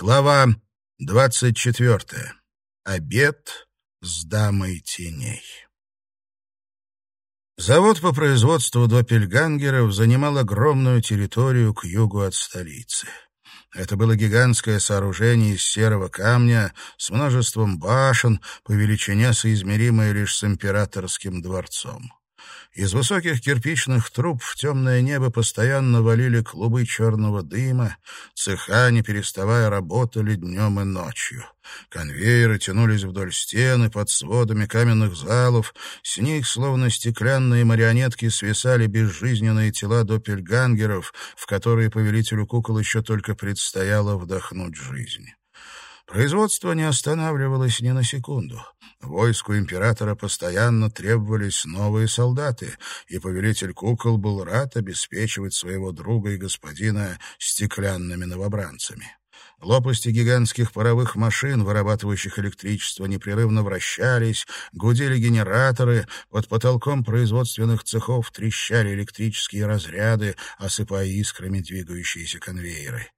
Глава двадцать четвертая. Обед с дамой теней. Завод по производству доппельгангеров занимал огромную территорию к югу от столицы. Это было гигантское сооружение из серого камня с множеством башен, по величине соизмеримое лишь с императорским дворцом. Из высоких кирпичных труб в темное небо постоянно валили клубы черного дыма, цеха, не переставая, работали днем и ночью. Конвейеры тянулись вдоль стены, под сводами каменных залов, с них, словно стеклянные марионетки, свисали безжизненные тела доппельгангеров, в которые повелителю кукол еще только предстояло вдохнуть жизнь. Производство не останавливалось ни на секунду. Войску императора постоянно требовались новые солдаты, и повелитель кукол был рад обеспечивать своего друга и господина стеклянными новобранцами. Лопасти гигантских паровых машин, вырабатывающих электричество, непрерывно вращались, гудели генераторы, под потолком производственных цехов трещали электрические разряды, осыпая искрами двигающиеся конвейеры.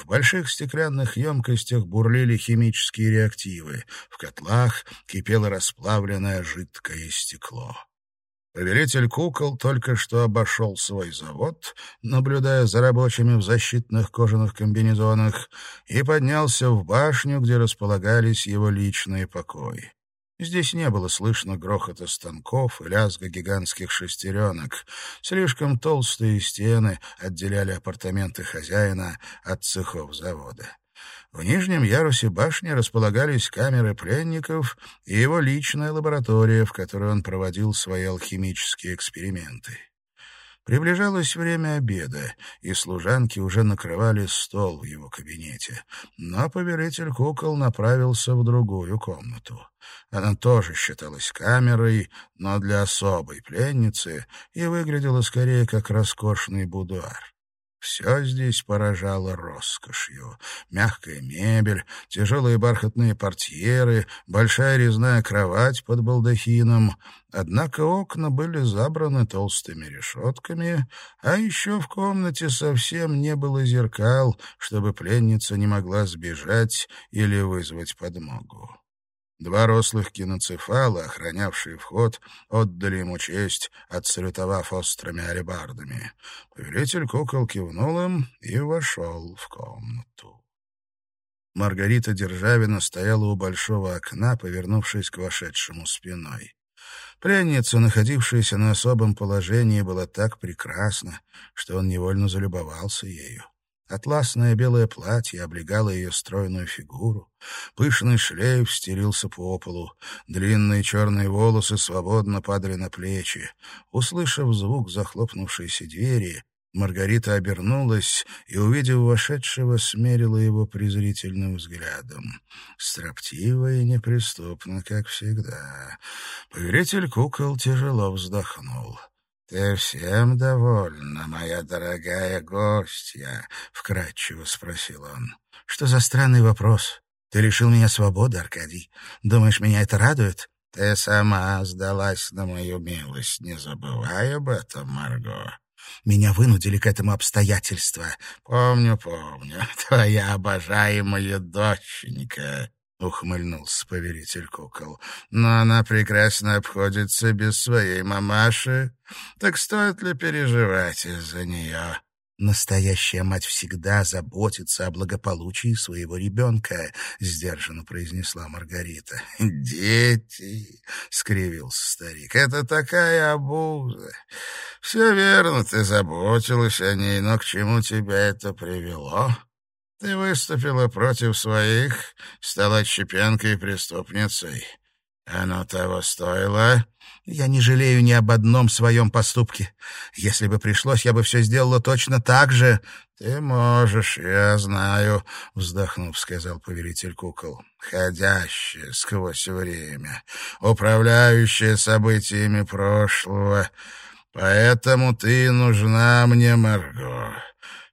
В больших стеклянных емкостях бурлили химические реактивы, в котлах кипело расплавленное жидкое стекло. Повелитель кукол только что обошел свой завод, наблюдая за рабочими в защитных кожаных комбинезонах, и поднялся в башню, где располагались его личные покои. Здесь не было слышно грохота станков и лязга гигантских шестеренок. Слишком толстые стены отделяли апартаменты хозяина от цехов завода. В нижнем ярусе башни располагались камеры пленников и его личная лаборатория, в которой он проводил свои алхимические эксперименты. Приближалось время обеда, и служанки уже накрывали стол в его кабинете. Но повелитель кукол направился в другую комнату. Она тоже считалась камерой, но для особой пленницы и выглядела скорее как роскошный будуар. Все здесь поражало роскошью. Мягкая мебель, тяжелые бархатные портьеры, большая резная кровать под балдахином. Однако окна были забраны толстыми решетками, а еще в комнате совсем не было зеркал, чтобы пленница не могла сбежать или вызвать подмогу. Два рослых киноцефала, охранявшие вход, отдали ему честь, отсалютовав острыми алебардами. Повелитель кукол кивнул им и вошел в комнату. Маргарита Державина стояла у большого окна, повернувшись к вошедшему спиной. Пленница, находившаяся на особом положении, была так прекрасна, что он невольно залюбовался ею. Атласное белое платье облегало ее стройную фигуру. Пышный шлейф стелился по полу. Длинные черные волосы свободно падали на плечи. Услышав звук захлопнувшейся двери, Маргарита обернулась и, увидев вошедшего, смерила его презрительным взглядом. Строптиво и неприступно, как всегда. Повелитель кукол тяжело вздохнул. «Ты всем довольна, моя дорогая гостья?» — вкратчиво спросил он. «Что за странный вопрос? Ты лишил меня свободы, Аркадий. Думаешь, меня это радует?» «Ты сама сдалась на мою милость. Не забывай об этом, Марго». Меня вынудили к этому обстоятельства. Помню, помню. Твоя обожаемая доченька — ухмыльнулся повелитель кукол. «Но она прекрасно обходится без своей мамаши. Так стоит ли переживать из-за нее?» «Настоящая мать всегда заботится о благополучии своего ребенка», — сдержанно произнесла Маргарита. «Дети!» — скривился старик. «Это такая обуза. Все верно, ты заботилась о ней, но к чему тебя это привело?» Ты выступила против своих, стала отщепенкой и преступницей. Оно того стоило. Я не жалею ни об одном своем поступке. Если бы пришлось, я бы все сделала точно так же. Ты можешь, я знаю, — вздохнув, сказал повелитель кукол. Ходящая сквозь время, управляющая событиями прошлого. Поэтому ты нужна мне, Марго.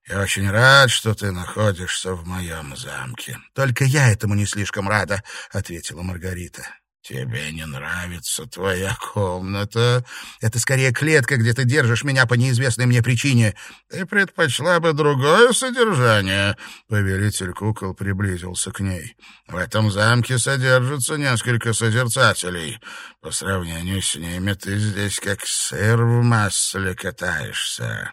Я очень рад, что ты находишься в моем замке. Только я этому не слишком рада, ответила Маргарита. «Тебе не нравится твоя комната?» «Это скорее клетка, где ты держишь меня по неизвестной мне причине. Ты предпочла бы другое содержание?» Повелитель кукол приблизился к ней. «В этом замке содержится несколько созерцателей. По сравнению с ними ты здесь как сыр в масле катаешься».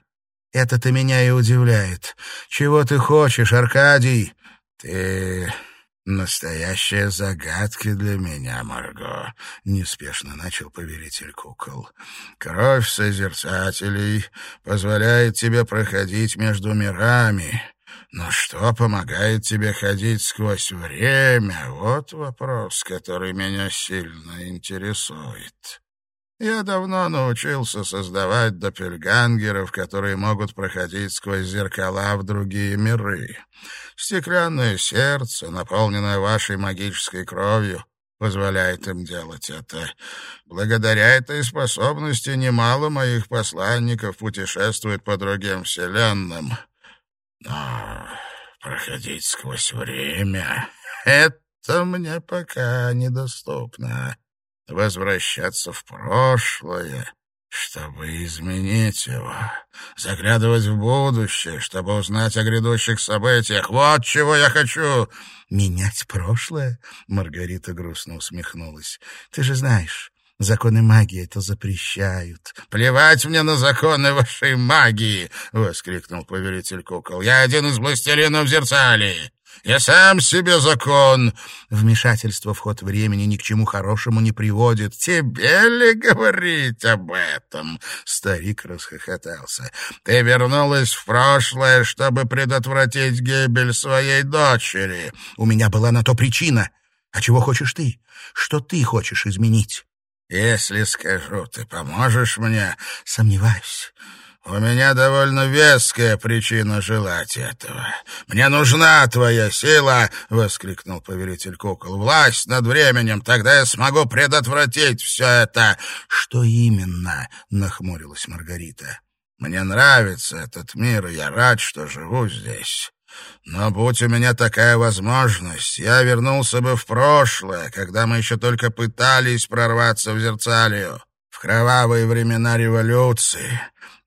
«Это-то меня и удивляет. Чего ты хочешь, Аркадий?» «Ты «Настоящая загадка для меня, Марго», — неспешно начал повелитель кукол. «Кровь созерцателей позволяет тебе проходить между мирами». Но что помогает тебе ходить сквозь время? Вот вопрос, который меня сильно интересует. Я давно научился создавать доппельгангеров, которые могут проходить сквозь зеркала в другие миры. Стеклянное сердце, наполненное вашей магической кровью, позволяет им делать это. Благодаря этой способности немало моих посланников путешествует по другим вселенным. Но проходить сквозь время — это мне пока недоступно. Возвращаться в прошлое чтобы изменить его, заглядывать в будущее, чтобы узнать о грядущих событиях. Вот чего я хочу!» «Менять прошлое?» — Маргарита грустно усмехнулась. «Ты же знаешь, законы магии это запрещают». «Плевать мне на законы вашей магии!» — воскликнул повелитель кукол. «Я один из властелинов Зерцалии. Я сам себе закон. Вмешательство в ход времени ни к чему хорошему не приводит. Тебе ли говорить об этом? Старик расхохотался. Ты вернулась в прошлое, чтобы предотвратить гибель своей дочери. У меня была на то причина. А чего хочешь ты? Что ты хочешь изменить? Если скажу, ты поможешь мне? Сомневаюсь. «У меня довольно веская причина желать этого. Мне нужна твоя сила!» — воскликнул повелитель кукол. «Власть над временем, тогда я смогу предотвратить все это!» «Что именно?» — нахмурилась Маргарита. «Мне нравится этот мир, и я рад, что живу здесь. Но будь у меня такая возможность, я вернулся бы в прошлое, когда мы еще только пытались прорваться в Зерцалию, в кровавые времена революции».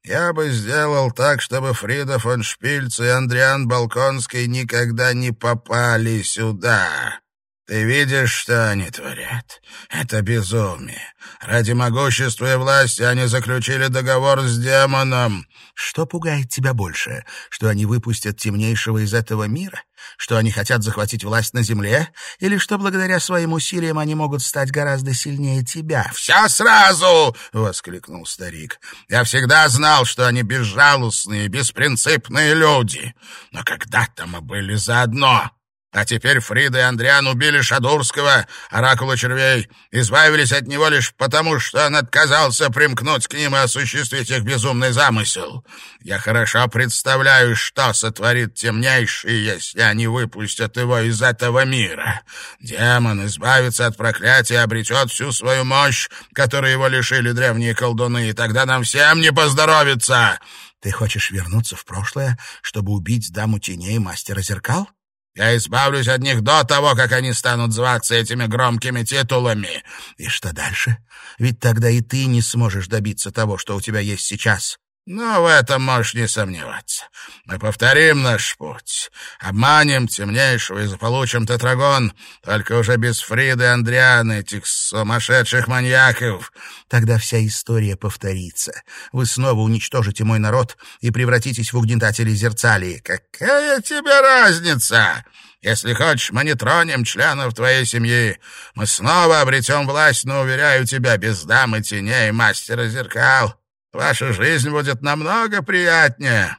Я бы сделал так, чтобы Фрида фон Шпильц и Андриан Балконский никогда не попали сюда. Ты видишь, что они творят? Это безумие. Ради могущества и власти они заключили договор с демоном. Что пугает тебя больше? Что они выпустят темнейшего из этого мира? Что они хотят захватить власть на земле? Или что благодаря своим усилиям они могут стать гораздо сильнее тебя? «Все сразу!» — воскликнул старик. «Я всегда знал, что они безжалостные, беспринципные люди. Но когда-то мы были заодно». А теперь Фрида и Андриан убили Шадурского, оракула червей, избавились от него лишь потому, что он отказался примкнуть к ним и осуществить их безумный замысел. Я хорошо представляю, что сотворит темнейший, если они выпустят его из этого мира. Демон избавится от проклятия, обретет всю свою мощь, которой его лишили древние колдуны, и тогда нам всем не поздоровится. Ты хочешь вернуться в прошлое, чтобы убить даму теней мастера зеркал? Я избавлюсь от них до того, как они станут зваться этими громкими титулами. И что дальше? Ведь тогда и ты не сможешь добиться того, что у тебя есть сейчас. Но в этом можешь не сомневаться. Мы повторим наш путь. Обманем темнейшего и заполучим тетрагон, только уже без Фриды и Андрианы, этих сумасшедших маньяков. Тогда вся история повторится. Вы снова уничтожите мой народ и превратитесь в угнетателей зерцалии. Какая тебе разница? Если хочешь, мы не тронем членов твоей семьи. Мы снова обретем власть, но, уверяю тебя, без дамы теней мастера зеркал. Ваша жизнь будет намного приятнее.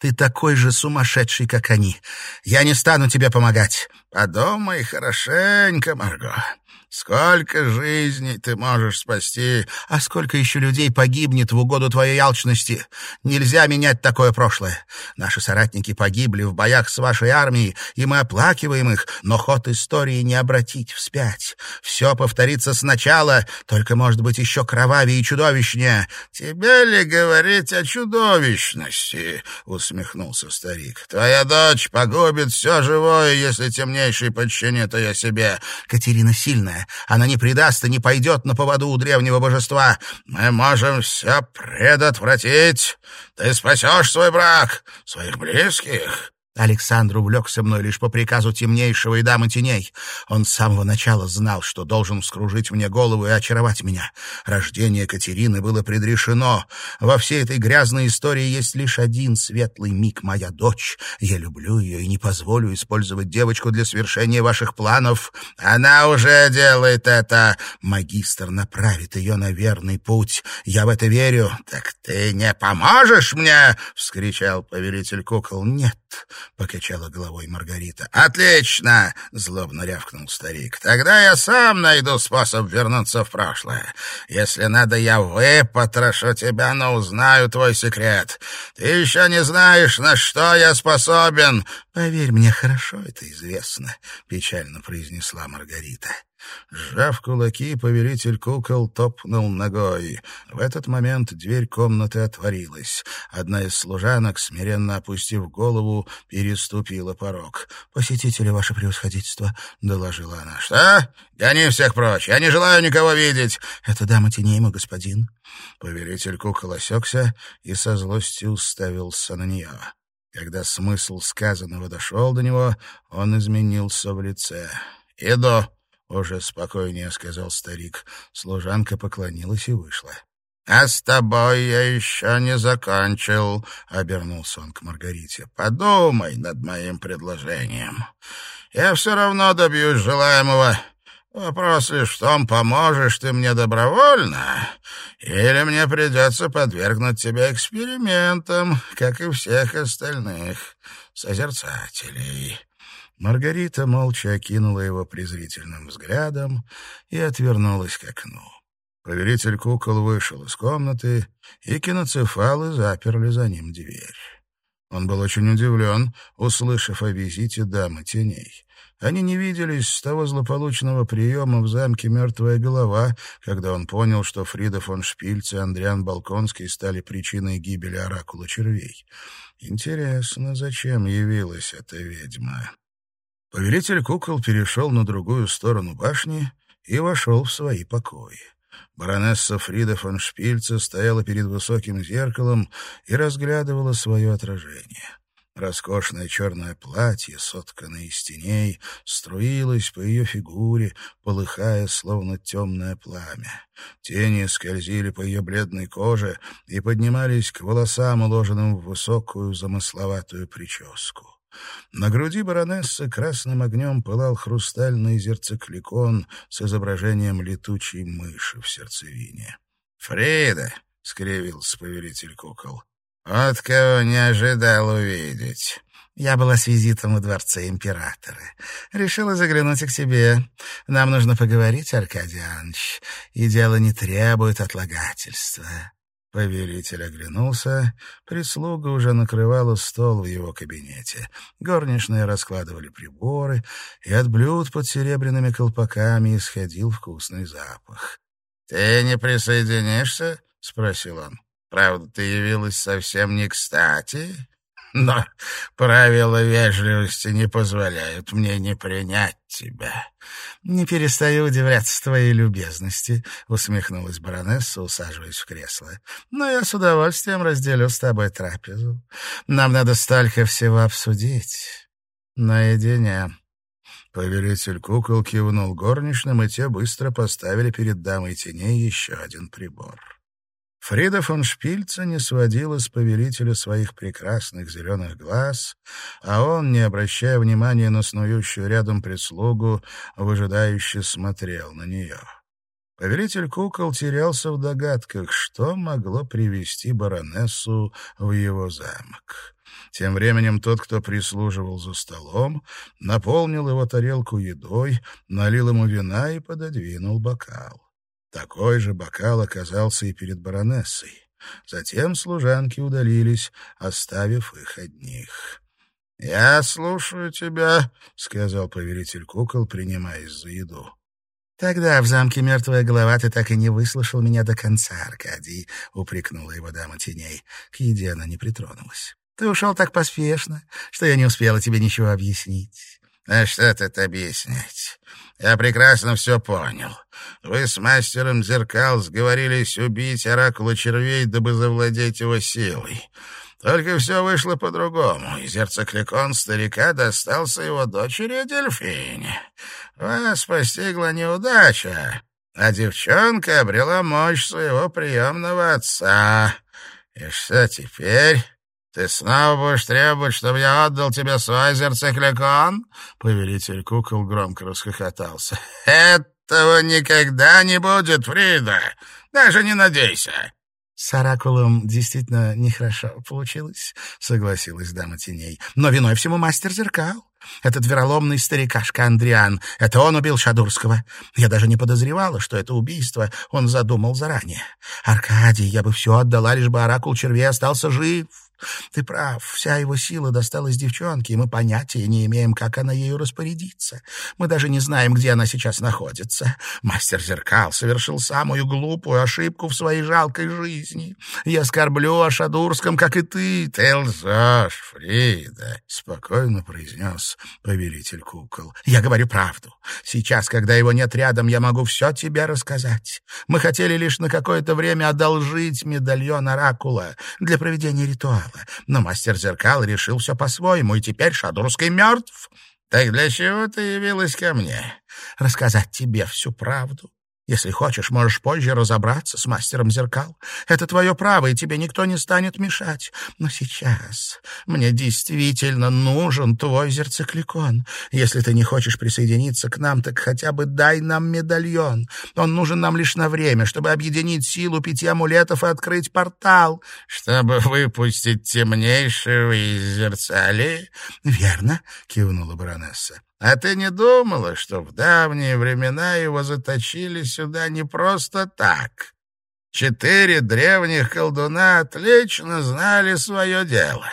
Ты такой же сумасшедший, как они. Я не стану тебе помогать. Подумай хорошенько, Марго. Сколько жизней ты можешь спасти, а сколько еще людей погибнет в угоду твоей алчности? Нельзя менять такое прошлое. Наши соратники погибли в боях с вашей армией, и мы оплакиваем их, но ход истории не обратить вспять. Все повторится сначала, только, может быть, еще кровавее и чудовищнее. Тебе ли говорить о чудовищности? — усмехнулся старик. Твоя дочь погубит все живое, если темнейший подчинит ее себе. Катерина бессильная. Она не предаст и не пойдет на поводу у древнего божества. Мы можем все предотвратить. Ты спасешь свой брак, своих близких, Александр увлекся мной лишь по приказу темнейшего и дамы теней. Он с самого начала знал, что должен вскружить мне голову и очаровать меня. Рождение Катерины было предрешено. Во всей этой грязной истории есть лишь один светлый миг — моя дочь. Я люблю ее и не позволю использовать девочку для свершения ваших планов. Она уже делает это. Магистр направит ее на верный путь. Я в это верю. Так ты не поможешь мне? — вскричал повелитель кукол. — Нет. — покачала головой Маргарита. «Отлично!» — злобно рявкнул старик. «Тогда я сам найду способ вернуться в прошлое. Если надо, я выпотрошу тебя, но узнаю твой секрет. Ты еще не знаешь, на что я способен». «Поверь мне, хорошо это известно», — печально произнесла Маргарита. Сжав кулаки, повелитель кукол топнул ногой. В этот момент дверь комнаты отворилась. Одна из служанок, смиренно опустив голову, переступила порог. «Посетители, ваше превосходительство», — доложила она. «Что? Гони всех прочь! Я не желаю никого видеть!» «Это дама теней, мой господин». Повелитель кукол осекся и со злостью уставился на нее. Когда смысл сказанного дошел до него, он изменился в лице. «Иду!» Уже спокойнее сказал старик. Служанка поклонилась и вышла. «А с тобой я еще не закончил», — обернулся он к Маргарите. «Подумай над моим предложением. Я все равно добьюсь желаемого. Вопрос лишь в том, поможешь ты мне добровольно, или мне придется подвергнуть тебя экспериментам, как и всех остальных созерцателей». Маргарита молча окинула его презрительным взглядом и отвернулась к окну. Повелитель кукол вышел из комнаты, и киноцефалы заперли за ним дверь. Он был очень удивлен, услышав о визите дамы теней. Они не виделись с того злополучного приема в замке «Мертвая голова», когда он понял, что Фрида фон Шпильц и Андриан Балконский стали причиной гибели оракула червей. Интересно, зачем явилась эта ведьма? Повелитель кукол перешел на другую сторону башни и вошел в свои покои. Баронесса Фрида фон Шпильце стояла перед высоким зеркалом и разглядывала свое отражение. Роскошное черное платье, сотканное из теней, струилось по ее фигуре, полыхая, словно темное пламя. Тени скользили по ее бледной коже и поднимались к волосам, уложенным в высокую замысловатую прическу. На груди баронессы красным огнем пылал хрустальный зерцекликон с изображением летучей мыши в сердцевине. «Фрида!» — скривился повелитель кукол. «Вот кого не ожидал увидеть!» Я была с визитом у дворца императора. Решила заглянуть к тебе. Нам нужно поговорить, Аркадий Иванович, и дело не требует отлагательства. Повелитель оглянулся. Прислуга уже накрывала стол в его кабинете. Горничные раскладывали приборы, и от блюд под серебряными колпаками исходил вкусный запах. — Ты не присоединишься? — спросил он. — Правда, ты явилась совсем не кстати но правила вежливости не позволяют мне не принять тебя. — Не перестаю удивляться твоей любезности, — усмехнулась баронесса, усаживаясь в кресло. — Но я с удовольствием разделю с тобой трапезу. Нам надо столько всего обсудить. Наедине. Повелитель кукол кивнул горничным, и те быстро поставили перед дамой теней еще один прибор. Фрида фон Шпильца не сводила с повелителя своих прекрасных зеленых глаз, а он, не обращая внимания на снующую рядом прислугу, выжидающе смотрел на нее. Повелитель кукол терялся в догадках, что могло привести баронессу в его замок. Тем временем тот, кто прислуживал за столом, наполнил его тарелку едой, налил ему вина и пододвинул бокал. Такой же бокал оказался и перед баронессой. Затем служанки удалились, оставив их одних. — Я слушаю тебя, — сказал повелитель кукол, принимаясь за еду. — Тогда в замке мертвая голова ты так и не выслушал меня до конца, Аркадий, — упрекнула его дама теней. К еде она не притронулась. — Ты ушел так поспешно, что я не успела тебе ничего объяснить. — А что тут объяснять? Я прекрасно все понял. Вы с мастером зеркал сговорились убить оракула червей, дабы завладеть его силой. Только все вышло по-другому, и зерцекликон старика достался его дочери Дельфине. Вас постигла неудача, а девчонка обрела мощь своего приемного отца. И что теперь? Ты снова будешь требовать, чтобы я отдал тебе свой зерцекликон? Повелитель кукол громко расхохотался. Этого никогда не будет, Фрида. Даже не надейся. «С оракулом действительно нехорошо получилось», — согласилась дама теней. «Но виной всему мастер зеркал. Этот вероломный старикашка Андриан. Это он убил Шадурского. Я даже не подозревала, что это убийство он задумал заранее. Аркадий, я бы все отдала, лишь бы оракул червей остался жив. Ты прав, вся его сила досталась девчонке, и мы понятия не имеем, как она ею распорядится. Мы даже не знаем, где она сейчас находится. Мастер зеркал совершил самую глупую ошибку в своей жалкой жизни. Я скорблю о Шадурском, как и ты. Ты лжешь, Фрида, — спокойно произнес повелитель кукол. Я говорю правду. Сейчас, когда его нет рядом, я могу все тебе рассказать. Мы хотели лишь на какое-то время одолжить медальон Оракула для проведения ритуала. Но мастер зеркал решил все по-своему, и теперь Шадурский мертв. Так для чего ты явилась ко мне? Рассказать тебе всю правду. Если хочешь, можешь позже разобраться с мастером зеркал. Это твое право, и тебе никто не станет мешать. Но сейчас мне действительно нужен твой зерцекликон. Если ты не хочешь присоединиться к нам, так хотя бы дай нам медальон. Он нужен нам лишь на время, чтобы объединить силу пяти амулетов и открыть портал. Чтобы выпустить темнейшего из зерцали? — Верно, — кивнула баронесса. А ты не думала, что в давние времена его заточили сюда не просто так? Четыре древних колдуна отлично знали свое дело.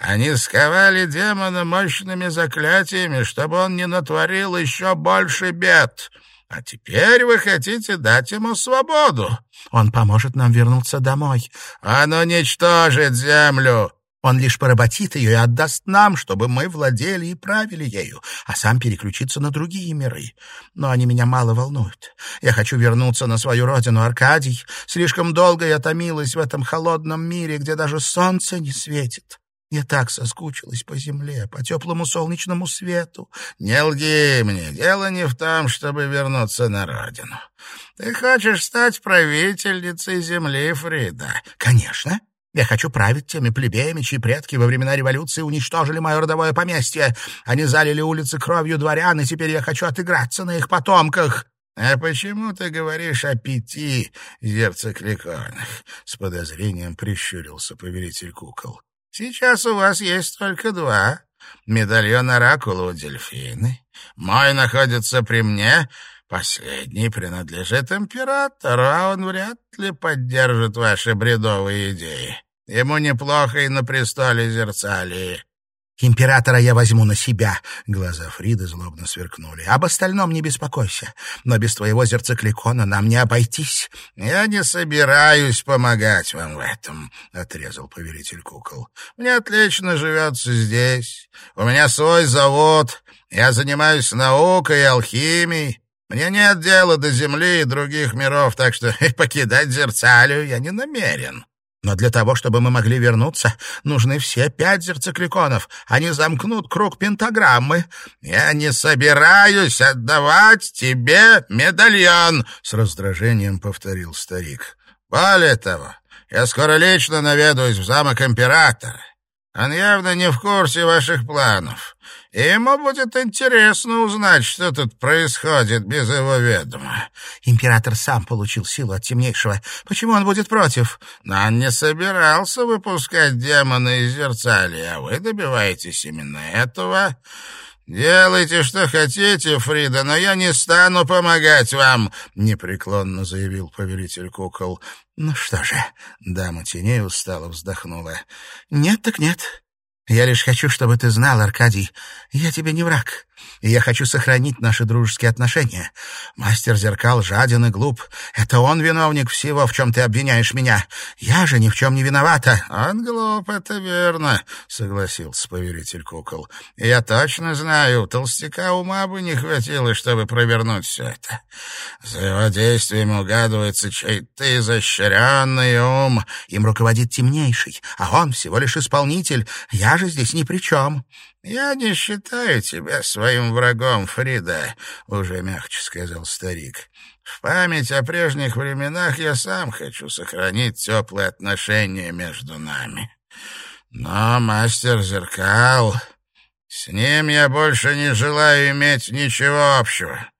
Они сковали демона мощными заклятиями, чтобы он не натворил еще больше бед. А теперь вы хотите дать ему свободу. Он поможет нам вернуться домой. Оно уничтожит землю. Он лишь поработит ее и отдаст нам, чтобы мы владели и правили ею, а сам переключиться на другие миры. Но они меня мало волнуют. Я хочу вернуться на свою родину, Аркадий. Слишком долго я томилась в этом холодном мире, где даже солнце не светит. Я так соскучилась по земле, по теплому солнечному свету. Не лги мне, дело не в том, чтобы вернуться на родину. Ты хочешь стать правительницей земли, Фрида? Конечно. Я хочу править теми плебеями, чьи предки во времена революции уничтожили мое родовое поместье. Они залили улицы кровью дворян, и теперь я хочу отыграться на их потомках». «А почему ты говоришь о пяти зерцекликонах?» — с подозрением прищурился повелитель кукол. «Сейчас у вас есть только два. Медальон Оракула у дельфины. Мой находится при мне, Последний принадлежит императору, а он вряд ли поддержит ваши бредовые идеи. Ему неплохо и на престоле Зерцалии. «Императора я возьму на себя», — глаза Фриды злобно сверкнули. «Об остальном не беспокойся, но без твоего зерцекликона нам не обойтись». «Я не собираюсь помогать вам в этом», — отрезал повелитель кукол. «Мне отлично живется здесь. У меня свой завод, я занимаюсь наукой и алхимией, мне нет дела до Земли и других миров, так что покидать Зерцалию я не намерен. Но для того, чтобы мы могли вернуться, нужны все пять зерцекликонов. Они замкнут круг пентаграммы. Я не собираюсь отдавать тебе медальон, — с раздражением повторил старик. Более того, я скоро лично наведаюсь в замок императора. Он явно не в курсе ваших планов. И ему будет интересно узнать, что тут происходит без его ведома. Император сам получил силу от темнейшего. Почему он будет против? Но он не собирался выпускать демона из зерцали, а вы добиваетесь именно этого. «Делайте, что хотите, Фрида, но я не стану помогать вам», — непреклонно заявил повелитель кукол. «Ну что же», — дама теней устало вздохнула. «Нет так нет. Я лишь хочу, чтобы ты знал, Аркадий, я тебе не враг. И я хочу сохранить наши дружеские отношения. Мастер зеркал жаден и глуп. Это он виновник всего, в чем ты обвиняешь меня. Я же ни в чем не виновата». «Он глуп, это верно», — согласился поверитель кукол. «Я точно знаю, толстяка ума бы не хватило, чтобы провернуть все это. За его действиями угадывается чей-то изощренный ум. Им руководит темнейший, а он всего лишь исполнитель. Я же здесь ни при чем». «Я не считаю тебя своим врагом, Фрида», — уже мягче сказал старик. «В память о прежних временах я сам хочу сохранить теплые отношения между нами. Но мастер зеркал, с ним я больше не желаю иметь ничего общего.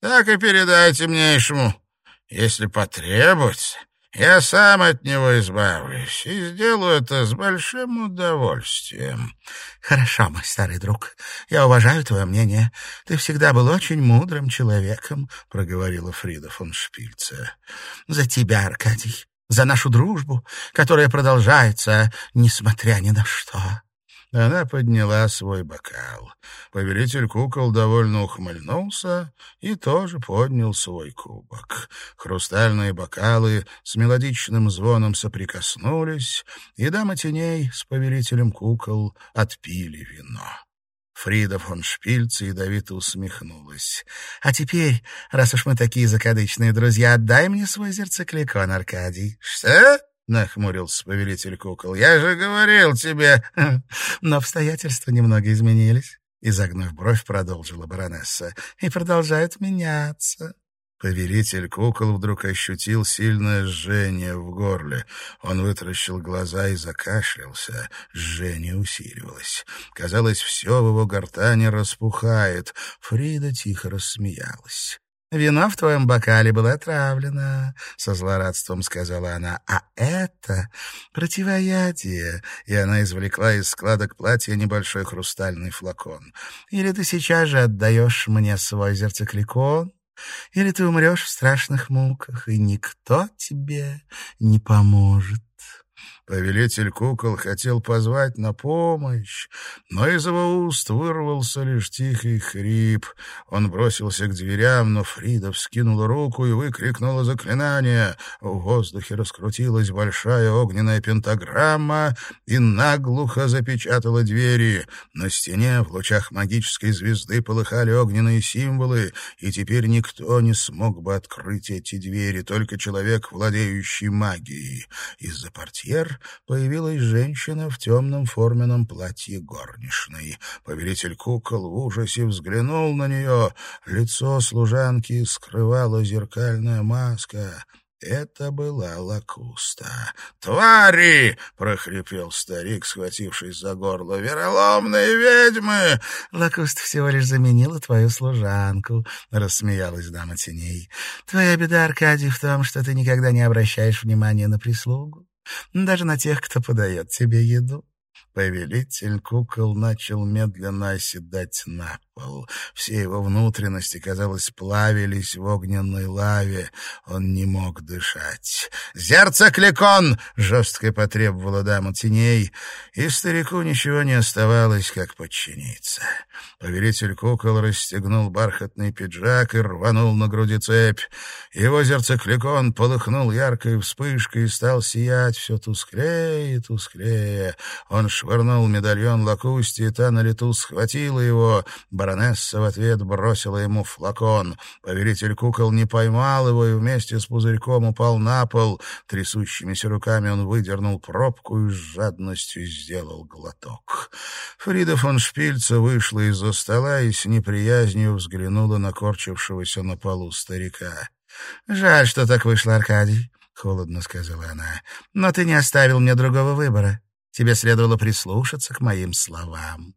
Так и передай темнейшему, если потребуется». Я сам от него избавлюсь и сделаю это с большим удовольствием. Хорошо, мой старый друг. Я уважаю твое мнение. Ты всегда был очень мудрым человеком, проговорила Фрида фон Шпильце. За тебя, Аркадий, за нашу дружбу, которая продолжается, несмотря ни на что. Она подняла свой бокал. Повелитель кукол довольно ухмыльнулся и тоже поднял свой кубок. Хрустальные бокалы с мелодичным звоном соприкоснулись, и дама теней с повелителем кукол отпили вино. Фрида фон Шпильц ядовито усмехнулась. — А теперь, раз уж мы такие закадычные друзья, отдай мне свой зерцекликон, Аркадий. — Что? — нахмурился повелитель кукол. — Я же говорил тебе... Но обстоятельства немного изменились. Изогнув бровь, продолжила баронесса. — И продолжают меняться. Повелитель кукол вдруг ощутил сильное жжение в горле. Он вытаращил глаза и закашлялся. Жжение усиливалось. Казалось, все в его гортане распухает. Фрида тихо рассмеялась. «Вино в твоем бокале было отравлено», — со злорадством сказала она. «А это противоядие». И она извлекла из складок платья небольшой хрустальный флакон. «Или ты сейчас же отдаешь мне свой зерцекликон, или ты умрешь в страшных муках, и никто тебе не поможет». Повелитель кукол хотел позвать на помощь, но из его уст вырвался лишь тихий хрип. Он бросился к дверям, но Фрида вскинула руку и выкрикнула заклинание. В воздухе раскрутилась большая огненная пентаграмма и наглухо запечатала двери. На стене в лучах магической звезды полыхали огненные символы, и теперь никто не смог бы открыть эти двери, только человек, владеющий магией. Из-за портьер появилась женщина в темном форменном платье горничной. Повелитель кукол в ужасе взглянул на нее. Лицо служанки скрывала зеркальная маска. Это была лакуста. «Твари!» — прохрипел старик, схватившись за горло. «Вероломные ведьмы!» «Лакуста всего лишь заменила твою служанку», — рассмеялась дама теней. «Твоя беда, Аркадий, в том, что ты никогда не обращаешь внимания на прислугу даже на тех, кто подает тебе еду. Повелитель кукол начал медленно оседать на пол. Все его внутренности, казалось, плавились в огненной лаве. Он не мог дышать. «Зерцекликон!» — жестко потребовала дама теней, и старику ничего не оставалось, как подчиниться. Повелитель кукол расстегнул бархатный пиджак и рванул на груди цепь. Его зерцекликон полыхнул яркой вспышкой и стал сиять все тусклее и тусклее. Он швырнул медальон Лакусти, и та на лету схватила его. Баронесса в ответ бросила ему флакон. Повелитель кукол не поймал его и вместе с пузырьком упал на пол. Трясущимися руками он выдернул пробку и с жадностью сделал глоток. Фрида фон Шпильца вышла из-за стола и с неприязнью взглянула на корчившегося на полу старика. «Жаль, что так вышло, Аркадий», — холодно сказала она. «Но ты не оставил мне другого выбора. Тебе следовало прислушаться к моим словам».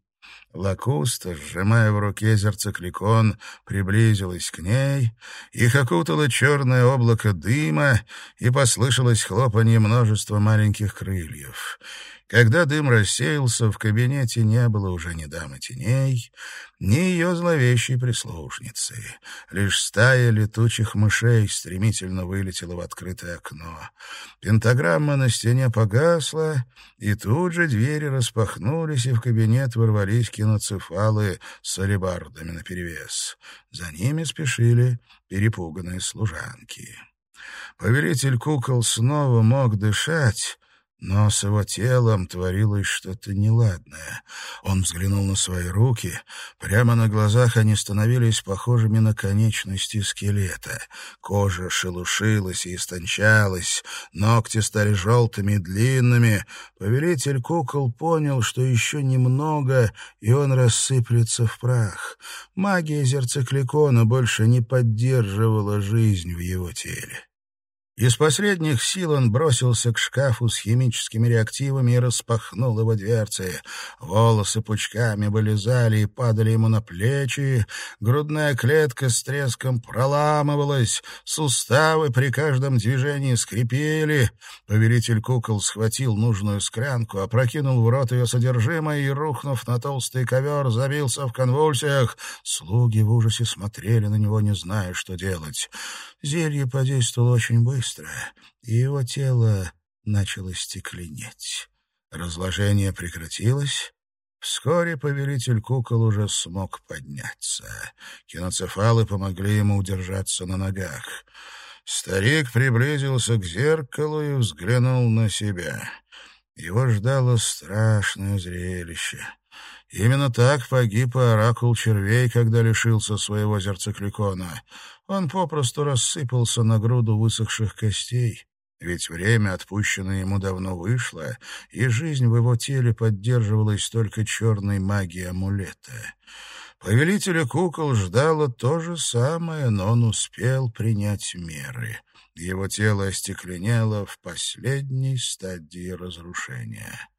Лакуста, сжимая в руке зерцекликон, приблизилась к ней, их окутало черное облако дыма, и послышалось хлопанье множества маленьких крыльев. Когда дым рассеялся, в кабинете не было уже ни дамы теней, ни ее зловещей прислужницы. Лишь стая летучих мышей стремительно вылетела в открытое окно. Пентаграмма на стене погасла, и тут же двери распахнулись, и в кабинет ворвались киноцефалы с алебардами наперевес. За ними спешили перепуганные служанки. Повелитель кукол снова мог дышать, но с его телом творилось что-то неладное. Он взглянул на свои руки. Прямо на глазах они становились похожими на конечности скелета. Кожа шелушилась и истончалась, ногти стали желтыми и длинными. Повелитель кукол понял, что еще немного, и он рассыплется в прах. Магия зерцикликона больше не поддерживала жизнь в его теле. Из последних сил он бросился к шкафу с химическими реактивами и распахнул его дверцы. Волосы пучками вылезали и падали ему на плечи, грудная клетка с треском проламывалась, суставы при каждом движении скрипели. Повелитель кукол схватил нужную склянку, опрокинул в рот ее содержимое и, рухнув на толстый ковер, забился в конвульсиях. Слуги в ужасе смотрели на него, не зная, что делать. Зелье подействовало очень быстро, и его тело начало стекленеть. Разложение прекратилось. Вскоре повелитель кукол уже смог подняться. Киноцефалы помогли ему удержаться на ногах. Старик приблизился к зеркалу и взглянул на себя. Его ждало страшное зрелище. Именно так погиб оракул червей, когда лишился своего зерцекликона. Он попросту рассыпался на груду высохших костей, ведь время, отпущенное ему, давно вышло, и жизнь в его теле поддерживалась только черной магией амулета. Повелителя кукол ждало то же самое, но он успел принять меры. Его тело остекленело в последней стадии разрушения.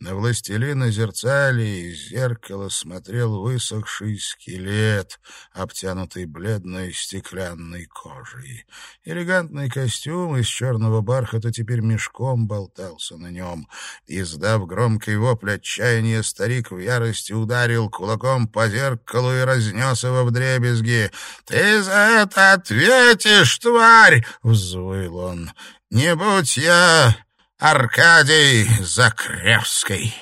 На властелина зерцали из зеркала смотрел высохший скелет, обтянутый бледной стеклянной кожей. Элегантный костюм из черного бархата теперь мешком болтался на нем. Издав громкий вопль отчаяния, старик в ярости ударил кулаком по зеркалу и разнес его вдребезги. «Ты за это ответишь, тварь!» — взвыл он. «Не будь я Аркадий Закревский.